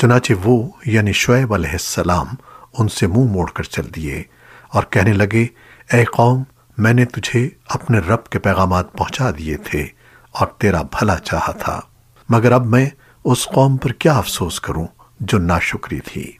چنانچہ وہ یعنی شعیب علیہ السلام ان سے منہ موڑ کر چل دیے اور کہنے لگے، اے قوم، میں نے تجھے اپنے رب کے پیغامات پہنچا دیے تھے اور تیرا بھلا چاہا تھا، مگر اب میں اس قوم پر کیا افسوس کروں جو ناشکری تھی؟